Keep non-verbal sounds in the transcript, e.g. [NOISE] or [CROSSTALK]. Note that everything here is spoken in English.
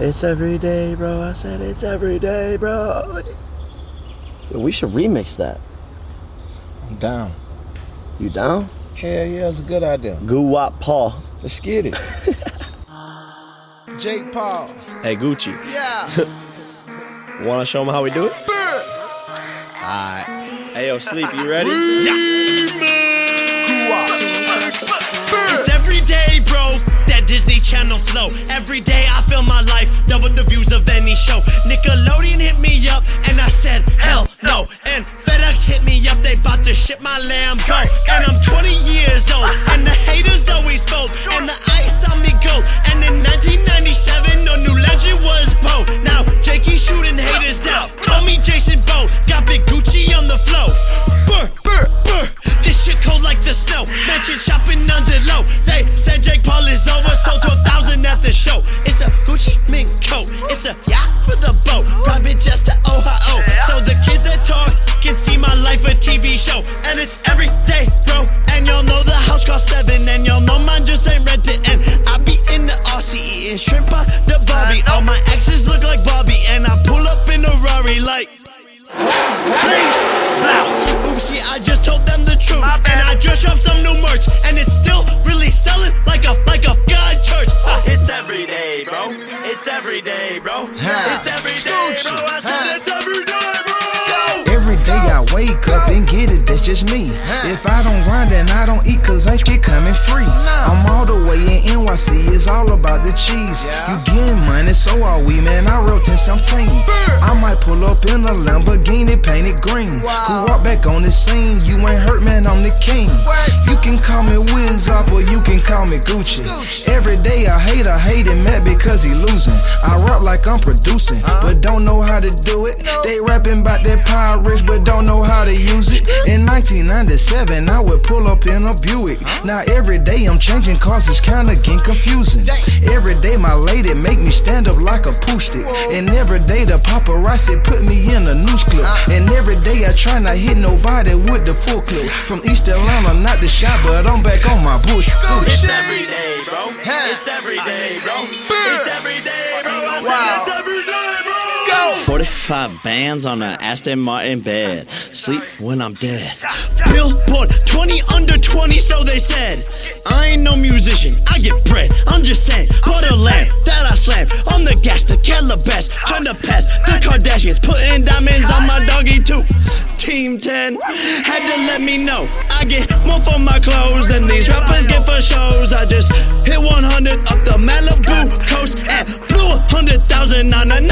It's every day, bro. I said it's every day, bro. We should remix that. I'm down. You down? Hell yeah, it's a good idea. Guwop Paul. Let's get it. [LAUGHS] Jake Paul. Hey Gucci, Yeah. [LAUGHS] wanna show them how we do it? Alright. Hey yo, sleep, you ready? It's flow. Every day I feel my life, double the views of any show. Nickelodeon hit me up, and I said, hell no. And FedEx hit me up, they bout to ship my Lambo. And I'm 20 years old, and the haters always fold. And the ice on me gold. And in 1997, show. And it's every day, bro. And y'all know the house cost seven. And y'all know mine just ain't rented. And I be in the RC eating shrimp by the Barbie. All my exes look like Bobby. And I pull up in a Rari like. Bling, blow. Oopsie, I just told them the truth. And I just dropped some new merch. And it's still really selling like a like a God church. Oh, ha. It's every day, bro. It's every day, bro. It's every that's just me. If I don't grind, then I don't eat, cause ain't shit coming free. I'm all the way in NYC, it's all about the cheese. You getting money, so are we, man. I wrote 10 17. I might pull up in a Lamborghini painted green. Who walk back on the scene? You ain't hurt, man, I'm the king. You can call me Wiz up or you can call me Gucci. Every day I hate, I hate him mad because he losing. I like I'm producing, but don't know how to do it. They rapping about power rich, but don't know how to use it. In 1997, I would pull up in a Buick. Now every day I'm changing cars, it's kinda getting confusing. Every day my lady make me stand up like a stick. And every day the paparazzi put me in a news clip. And every day I try not hit nobody with the full clip. From East Atlanta, not the shot, but I'm back on my bullshit. It's every day, bro. It's every day, bro. It's every day, bro. I said it's every day, bro. 45 bands on an Aston Martin bed. Sleep when I'm dead. Billboard 20 under 20, so they said. I ain't no musician, I get bread. I'm just saying, a lamp that I slam on the gas to Calabas. Trying to pass the Kardashians, putting diamonds on my doggy too. Team 10 had to let me know I get more for my clothes than these rappers get for Malibu coast